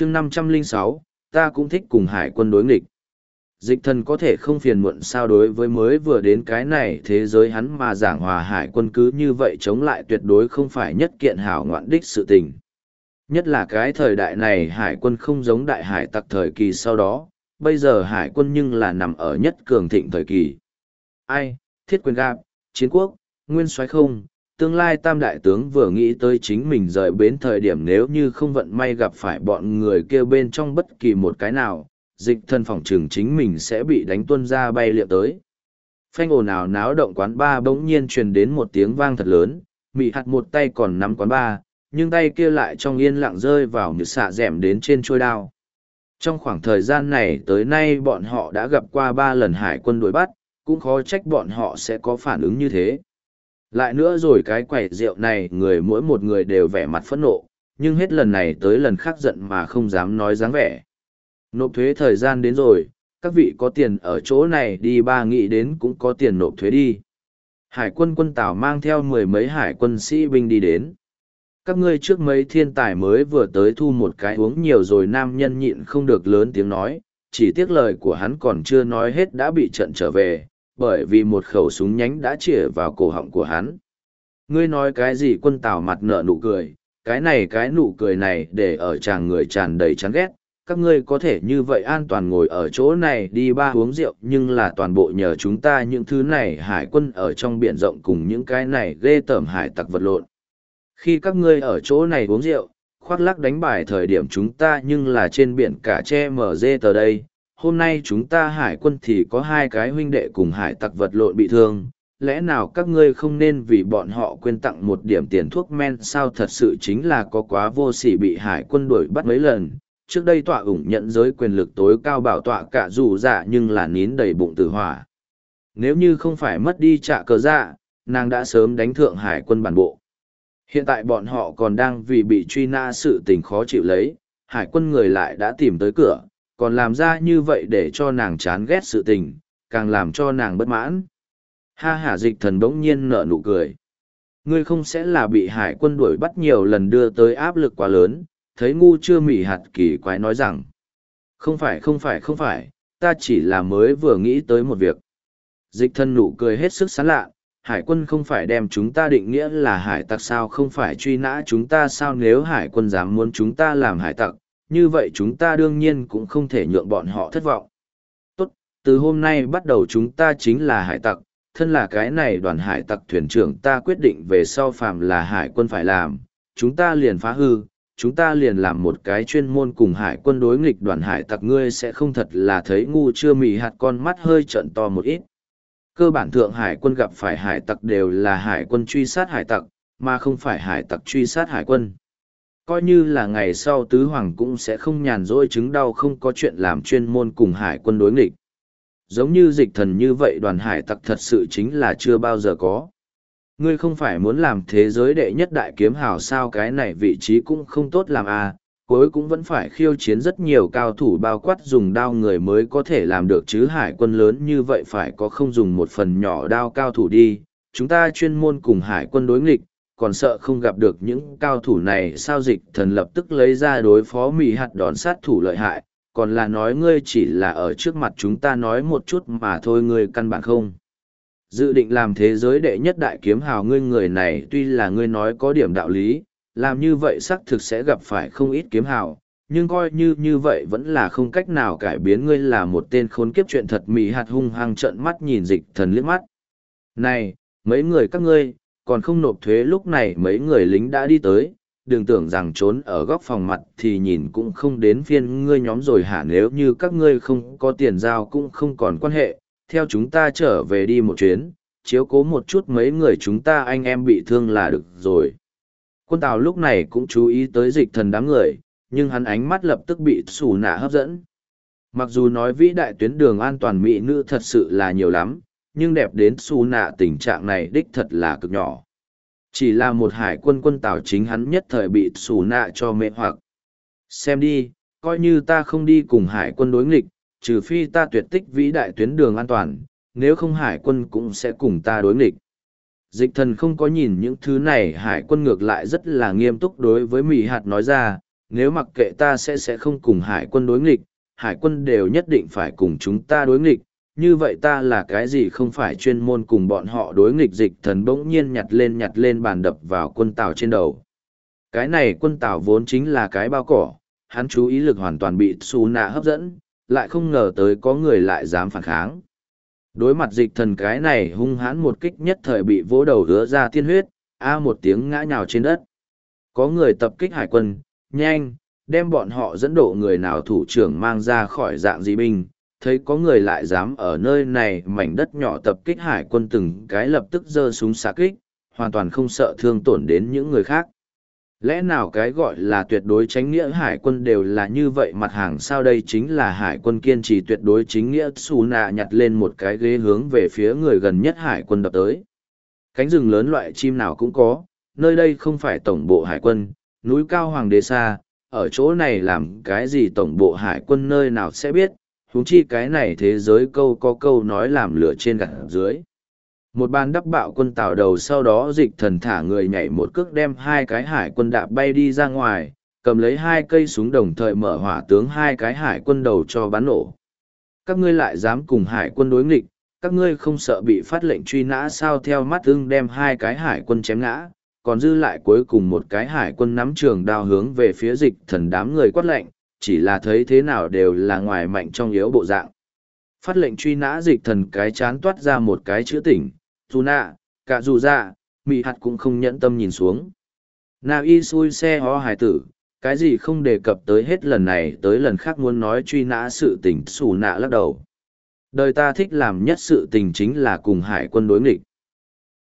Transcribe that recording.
chương năm trăm linh sáu, ta cũng thích cùng hải quân đối nghịch. Dịch thần có thể không phiền muộn sao đối với mới vừa đến cái này thế giới hắn mà giảng hòa hải quân cứ như vậy chống lại tuyệt đối không phải nhất kiện hảo ngoạn đích sự tình. Nhất là cái thời đại này hải quân không giống đại hải tặc thời kỳ sau đó, bây giờ hải quân nhưng là nằm ở nhất cường thịnh thời kỳ. Ai? Thiết quyền gạp, chiến quốc, nguyên soái không tương lai tam đại tướng vừa nghĩ tới chính mình rời bến thời điểm nếu như không vận may gặp phải bọn người kia bên trong bất kỳ một cái nào, dịch thân phòng trường chính mình sẽ bị đánh tuân ra bay liệu tới. Phanh ồn ào náo động quán ba bỗng nhiên truyền đến một tiếng vang thật lớn, mị hạt một tay còn nắm quán ba, nhưng tay kia lại trong yên lặng rơi vào như xạ rẻm đến trên trôi đao. Trong khoảng thời gian này tới nay bọn họ đã gặp qua ba lần hải quân đuổi bắt, cũng khó trách bọn họ sẽ có phản ứng như thế lại nữa rồi cái quẩy rượu này, người mỗi một người đều vẻ mặt phẫn nộ, nhưng hết lần này tới lần khác giận mà không dám nói dáng vẻ. Nộp thuế thời gian đến rồi, các vị có tiền ở chỗ này đi, ba nghị đến cũng có tiền nộp thuế đi. Hải quân quân tào mang theo mười mấy hải quân sĩ binh đi đến. Các ngươi trước mấy thiên tài mới vừa tới thu một cái uống nhiều rồi, nam nhân nhịn không được lớn tiếng nói, chỉ tiếc lời của hắn còn chưa nói hết đã bị trận trở về bởi vì một khẩu súng nhánh đã chĩa vào cổ họng của hắn. Ngươi nói cái gì quân tào mặt nợ nụ cười, cái này cái nụ cười này để ở chàng người tràn đầy chán ghét. Các ngươi có thể như vậy an toàn ngồi ở chỗ này đi ba uống rượu, nhưng là toàn bộ nhờ chúng ta những thứ này hải quân ở trong biển rộng cùng những cái này ghê tởm hải tặc vật lộn. Khi các ngươi ở chỗ này uống rượu, khoác lắc đánh bài thời điểm chúng ta nhưng là trên biển cả che mở dê tờ đây hôm nay chúng ta hải quân thì có hai cái huynh đệ cùng hải tặc vật lộn bị thương, lẽ nào các ngươi không nên vì bọn họ quên tặng một điểm tiền thuốc men? Sao thật sự chính là có quá vô sỉ bị hải quân đuổi bắt mấy lần? Trước đây tọa ủng nhận giới quyền lực tối cao bảo tọa cả dù dạ nhưng là nín đầy bụng tử hỏa. Nếu như không phải mất đi trạ cờ dạ nàng đã sớm đánh thượng hải quân bản bộ. Hiện tại bọn họ còn đang vì bị truy na sự tình khó chịu lấy, hải quân người lại đã tìm tới cửa còn làm ra như vậy để cho nàng chán ghét sự tình, càng làm cho nàng bất mãn. Ha hả dịch thần bỗng nhiên nở nụ cười. Ngươi không sẽ là bị hải quân đuổi bắt nhiều lần đưa tới áp lực quá lớn, thấy ngu chưa mỉ hạt kỳ quái nói rằng. Không phải không phải không phải, ta chỉ là mới vừa nghĩ tới một việc. Dịch thân nụ cười hết sức sán lạ, hải quân không phải đem chúng ta định nghĩa là hải tặc sao, không phải truy nã chúng ta sao, nếu hải quân dám muốn chúng ta làm hải tặc như vậy chúng ta đương nhiên cũng không thể nhượng bọn họ thất vọng tốt từ hôm nay bắt đầu chúng ta chính là hải tặc thân là cái này đoàn hải tặc thuyền trưởng ta quyết định về sau phàm là hải quân phải làm chúng ta liền phá hư chúng ta liền làm một cái chuyên môn cùng hải quân đối nghịch đoàn hải tặc ngươi sẽ không thật là thấy ngu chưa mì hạt con mắt hơi trận to một ít. Cơ bản thượng hải quân gặp phải hải tặc đều là hải quân truy sát hải tặc, mà không phải hải tặc truy sát hải quân. Coi như là ngày sau tứ hoàng cũng sẽ không nhàn rỗi chứng đau không có chuyện làm chuyên môn cùng hải quân đối nghịch. Giống như dịch thần như vậy đoàn hải tặc thật sự chính là chưa bao giờ có ngươi không phải muốn làm thế giới đệ nhất đại kiếm hào sao cái này vị trí cũng không tốt làm à, cuối cũng vẫn phải khiêu chiến rất nhiều cao thủ bao quát dùng đao người mới có thể làm được chứ hải quân lớn như vậy phải có không dùng một phần nhỏ đao cao thủ đi, chúng ta chuyên môn cùng hải quân đối nghịch, còn sợ không gặp được những cao thủ này sao dịch thần lập tức lấy ra đối phó mỹ hạt đòn sát thủ lợi hại, còn là nói ngươi chỉ là ở trước mặt chúng ta nói một chút mà thôi ngươi căn bản không dự định làm thế giới đệ nhất đại kiếm hào ngươi người này tuy là ngươi nói có điểm đạo lý, làm như vậy xác thực sẽ gặp phải không ít kiếm hào, nhưng coi như như vậy vẫn là không cách nào cải biến ngươi là một tên khốn kiếp chuyện thật mỹ hạt hung hăng trợn mắt nhìn dịch thần liếc mắt. Này, mấy người các ngươi, còn không nộp thuế lúc này mấy người lính đã đi tới, đừng tưởng rằng trốn ở góc phòng mặt thì nhìn cũng không đến phiên ngươi nhóm rồi hả nếu như các ngươi không có tiền giao cũng không còn quan hệ, theo chúng ta trở về đi một chuyến, chiếu cố một chút mấy người chúng ta anh em bị thương là được rồi. Quân Tào lúc này cũng chú ý tới dịch thần đám người, nhưng hắn ánh mắt lập tức bị xù nạ hấp dẫn. Mặc dù nói vĩ đại tuyến đường an toàn mỹ nữ thật sự là nhiều lắm, nhưng đẹp đến xù nạ tình trạng này đích thật là cực nhỏ. Chỉ là một hải quân quân Tào chính hắn nhất thời bị xù nạ cho mê hoặc. Xem đi, coi như ta không đi cùng hải quân đối nghịch, trừ phi ta tuyệt tích vĩ đại tuyến đường an toàn, nếu không hải quân cũng sẽ cùng ta đối nghịch. Dịch thần không có nhìn những thứ này hải quân ngược lại rất là nghiêm túc đối với Mỹ hạt nói ra, nếu mặc kệ ta sẽ sẽ không cùng hải quân đối nghịch, hải quân đều nhất định phải cùng chúng ta đối nghịch, như vậy ta là cái gì không phải chuyên môn cùng bọn họ đối nghịch dịch thần bỗng nhiên nhặt lên nhặt lên bàn đập vào quân tàu trên đầu. Cái này quân tàu vốn chính là cái bao cỏ, hắn chú ý lực hoàn toàn bị xù nạ hấp dẫn, lại không ngờ tới có người lại dám phản kháng. Đối mặt dịch thần cái này hung hãn một kích nhất thời bị vỗ đầu hứa ra tiên huyết, a một tiếng ngã nhào trên đất. Có người tập kích hải quân, nhanh, đem bọn họ dẫn độ người nào thủ trưởng mang ra khỏi dạng dị binh, thấy có người lại dám ở nơi này mảnh đất nhỏ tập kích hải quân từng cái lập tức giơ súng xạ kích, hoàn toàn không sợ thương tổn đến những người khác. Lẽ nào cái gọi là tuyệt đối tránh nghĩa hải quân đều là như vậy mặt hàng sao đây chính là hải quân kiên trì tuyệt đối chính nghĩa xù nạ nhặt lên một cái ghế hướng về phía người gần nhất hải quân đập tới. Cánh rừng lớn loại chim nào cũng có, nơi đây không phải tổng bộ hải quân, núi cao hoàng đế xa, ở chỗ này làm cái gì tổng bộ hải quân nơi nào sẽ biết, huống chi cái này thế giới câu có câu nói làm lửa trên gặt dưới. Một bàn đắp bạo quân tàu đầu sau đó dịch thần thả người nhảy một cước đem hai cái hải quân đạp bay đi ra ngoài, cầm lấy hai cây súng đồng thời mở hỏa tướng hai cái hải quân đầu cho bắn nổ. Các ngươi lại dám cùng hải quân đối nghịch, các ngươi không sợ bị phát lệnh truy nã sao theo mắt ưng đem hai cái hải quân chém ngã, còn dư lại cuối cùng một cái hải quân nắm trường đao hướng về phía dịch thần đám người quát lệnh, chỉ là thấy thế nào đều là ngoài mạnh trong yếu bộ dạng. Phát lệnh truy nã dịch thần cái chán toát ra một cái chữ tỉnh, dù nạ, cả dù dạ, mị hạt cũng không nhẫn tâm nhìn xuống. Nào y xui xe ho hài tử, cái gì không đề cập tới hết lần này tới lần khác muốn nói truy nã sự tình xù nạ lắc đầu. Đời ta thích làm nhất sự tình chính là cùng hải quân đối nghịch.